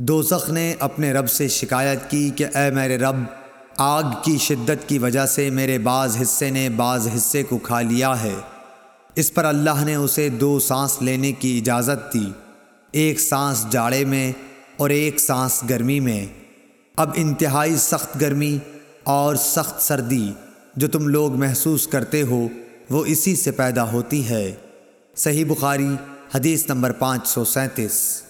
دوزخ نے اپنے رب سے شکایت کی کہ اے میرے رب، آگ کی شدت کی وجہ سے میرے بعض حصے نے بعض حصے کو کھا لیا ہے۔ اس پر اللہ نے اسے دو سانس لینے کی اجازت دی، ایک سانس جاڑے میں اور ایک سانس گرمی میں۔ اب انتہائی سخت گرمی اور سخت سردی جو تم لوگ محسوس کرتے ہو، وہ اسی سے پیدا ہوتی ہے۔ صحیح بخاری، حدیث نمبر پانچ سو سینتیس۔